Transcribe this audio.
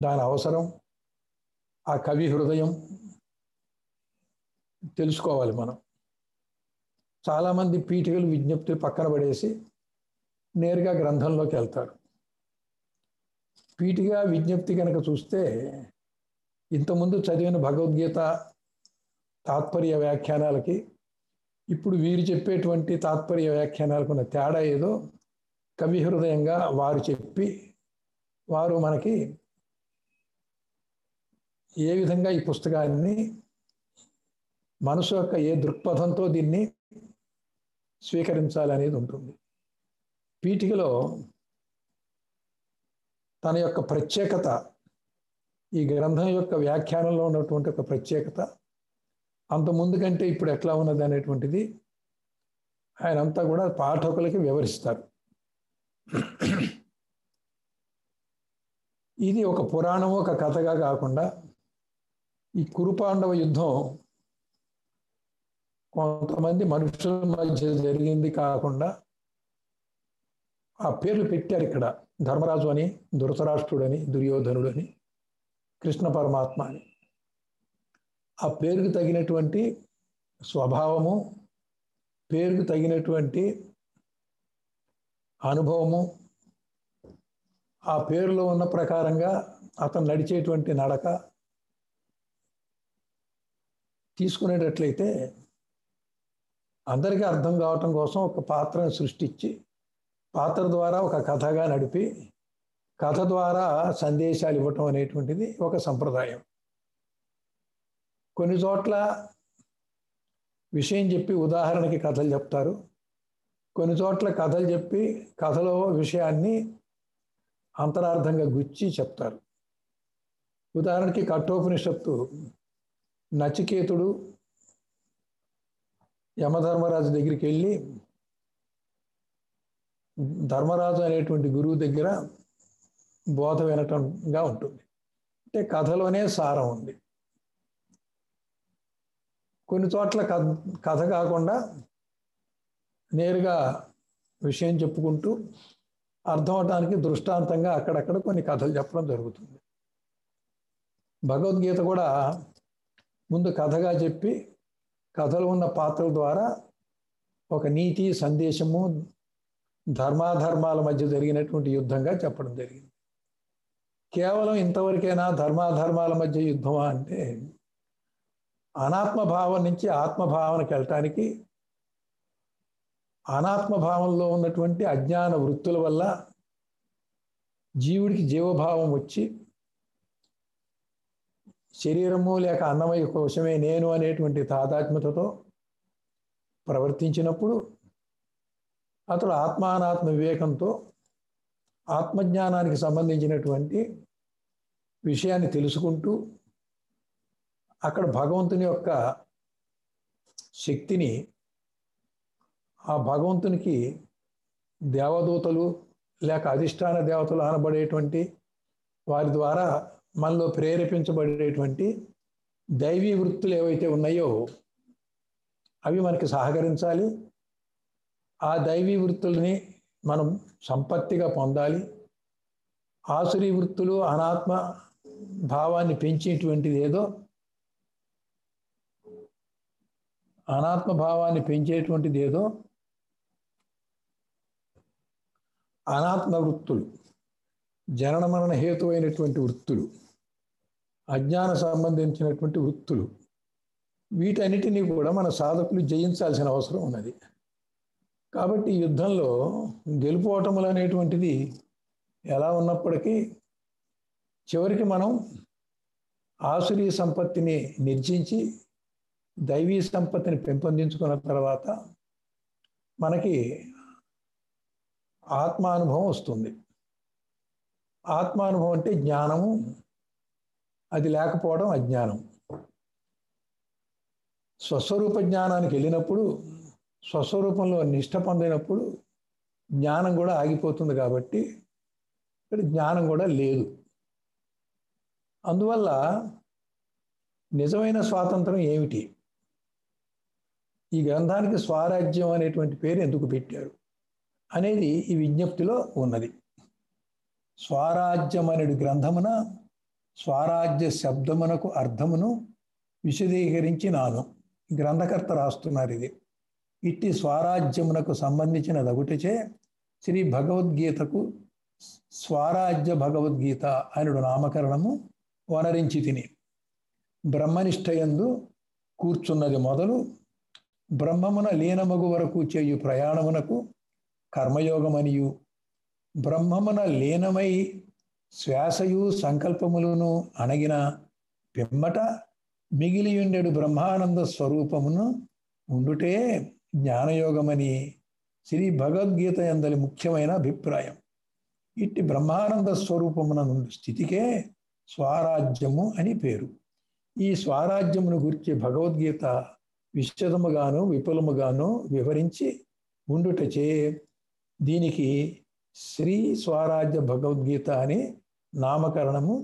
దాని అవసరం ఆ కవి హృదయం తెలుసుకోవాలి మనం. చాలామంది పీఠికలు విజ్ఞప్తులు పక్కన పడేసి నేరుగా గ్రంథంలోకి వెళ్తారు. పీఠిగా విజ్ఞప్తి కనుక చూస్తే ఇంతకుముందు చదివిన భగవద్గీత తాత్పర్య వ్యాఖ్యానాలకి ఇప్పుడు వీరు చెప్పేటువంటి తాత్పర్య వ్యాఖ్యానాలకు ఉన్న తేడా ఏదో కవి హృదయంగా వారు చెప్పి వారు మనకి ఏ విధంగా ఈ పుస్తకాన్ని మనసు యొక్క ఏ దృక్పథంతో దీన్ని స్వీకరించాలనేది ఉంటుంది. పీఠికలో తన యొక్క ప్రత్యేకత ఈ గ్రంథం యొక్క వ్యాఖ్యానంలో ఉన్నటువంటి ఒక ప్రత్యేకత అంత ముందు కంటే ఇప్పుడు ఎట్లా ఉన్నది అనేటువంటిది ఆయన అంతా కూడా పాఠకులకి వివరిస్తారు. ఇది ఒక పురాణం ఒక కథగా కాకుండా ఈ కురుపాండవ యుద్ధం కొంతమంది మనుషుల మధ్య జరిగింది కాకుండా ఆ పేర్లు పెట్టారు ఇక్కడ. ధర్మరాజు అని ధృతరాష్ట్రుడని దుర్యోధనుడని దుర్యోధనుడు అని కృష్ణ పరమాత్మ అని. ఆ పేరుకు తగినటువంటి స్వభావము పేరుకు తగినటువంటి అనుభవము ఆ పేరులో ఉన్న ప్రకారంగా అతను నడిచేటువంటి నడక తీసుకునేటట్లయితే అందరికీ అర్థం కావటం కోసం ఒక పాత్రను సృష్టించి పాత్ర ద్వారా ఒక కథగా నడిపి కథ ద్వారా సందేశాలు ఇవ్వటం అనేటువంటిది ఒక సంప్రదాయం. కొన్ని చోట్ల విషయం చెప్పి ఉదాహరణకి కథలు చెప్తారు. కొన్ని చోట్ల కథలు చెప్పి కథలో విషయాన్ని అంతరార్థంగా గుచ్చి చెప్తారు. ఉదాహరణకి కఠోపనిషత్తు నచికేతుడు యమధర్మరాజు దగ్గరికి వెళ్ళి ధర్మరాజు అనేటువంటి గురువు దగ్గర బోధ వినటంగా ఉంటుంది. అంటే కథలోనే సారం ఉంది. కొన్ని చోట్ల కథ కథ కాకుండా నేరుగా విషయం చెప్పుకుంటూ అర్థం అవడానికి దృష్టాంతంగా అక్కడక్కడ కొన్ని కథలు చెప్పడం జరుగుతుంది. భగవద్గీత కూడా ముందు కథగా చెప్పి కథలో ఉన్న పాత్రల ద్వారా ఒక నీతి సందేశము ధర్మాధర్మాల మధ్య జరిగినటువంటి యుద్ధంగా చెప్పడం జరిగింది. కేవలం ఇంతవరకైనా ధర్మాధర్మాల మధ్య యుద్ధమా అంటే అనాత్మభావం నుంచి ఆత్మభావనకి వెళ్ళటానికి అనాత్మభావంలో ఉన్నటువంటి అజ్ఞాన వృత్తుల వల్ల జీవుడికి జీవభావం వచ్చి శరీరము లేక అన్నమయ్య కోసమే నేను అనేటువంటి తాదాత్మ్యతతో ప్రవర్తించినప్పుడు అతడు ఆత్మానాత్మ వివేకంతో ఆత్మజ్ఞానానికి సంబంధించినటువంటి విషయాన్ని తెలుసుకుంటూ అక్కడ భగవంతుని యొక్క శక్తిని ఆ భగవంతునికి దేవదూతలు లేక అధిష్టాన దేవతలు అనబడేటువంటి వారి ద్వారా మనలో ప్రేరేపించబడేటువంటి దైవీ వృత్తులు ఏవైతే ఉన్నాయో అవి మనకి సహకరించాలి. ఆ దైవీ వృత్తుల్ని మనం సంపత్తిగా పొందాలి. ఆసురీ వృత్తులు అనాత్మ భావాన్ని పెంచేటువంటిది ఏదో అనాత్మ భావాన్ని పెంచేటువంటిది ఏదో అనాత్మ వృత్తులు. జనన మరణ హేతువైనటువంటి వృత్తులు అజ్ఞాన సంబంధించినటువంటి వృత్తులు వీటన్నిటినీ కూడా మన సాధకులు జయించాల్సిన అవసరం ఉన్నది. కాబట్టి యుద్ధంలో గెలుపోవటములు అనేటువంటిది ఎలా ఉన్నప్పటికీ చివరికి మనం ఆసురీ సంపత్తిని నిర్జించి దైవీ సంపత్తిని పెంపొందించుకున్న తర్వాత మనకి ఆత్మానుభవం వస్తుంది. ఆత్మానుభవం అంటే జ్ఞానము అది లేకపోవడం అజ్ఞానం. స్వస్వరూప జ్ఞానానికి వెళ్ళినప్పుడు స్వస్వరూపంలో నిష్ట పొందినప్పుడు జ్ఞానం కూడా ఆగిపోతుంది కాబట్టి ఇక్కడ జ్ఞానం కూడా లేదు. అందువల్ల నిజమైన స్వాతంత్రం ఏమిటి? ఈ గ్రంథానికి స్వారాజ్యం అనేటువంటి పేరు ఎందుకు పెట్టారు? అనేది ఈ విజ్ఞప్తిలో ఉన్నది. స్వరాజ్యం గ్రంథమున స్వరాజ్య శబ్దమునకు అర్థమును విశదీకరించినాను. గ్రంథకర్త రాస్తున్నారు ఇది. ఇట్టి స్వరాజ్యమునకు సంబంధించిన దగుటచే శ్రీ భగవద్గీతకు స్వరాజ్య భగవద్గీత అనుడు నామకరణము వనరించి తిని. బ్రహ్మనిష్టయందు కూర్చున్నది మొదలు బ్రహ్మమున లీనమగు వరకు చేయు ప్రయాణమునకు కర్మయోగమనియు బ్రహ్మమున లీనమై శ్వాసయు సంకల్పములను అణగిన పిమ్మట మిగిలియుండెడు బ్రహ్మానంద స్వరూపమును ఉండుటే జ్ఞానయోగమని శ్రీ భగవద్గీత ఎందలి ముఖ్యమైన అభిప్రాయం. ఇట్టి బ్రహ్మానంద స్వరూపమున స్థితికే స్వరాజ్యము అని పేరు. ఈ స్వరాజ్యమును గురించి భగవద్గీత విశదముగాను విపులముగాను వివరించి ఉండుటచే దీనికి శ్రీ స్వరాజ్య భగవద్గీత అని నామకరణము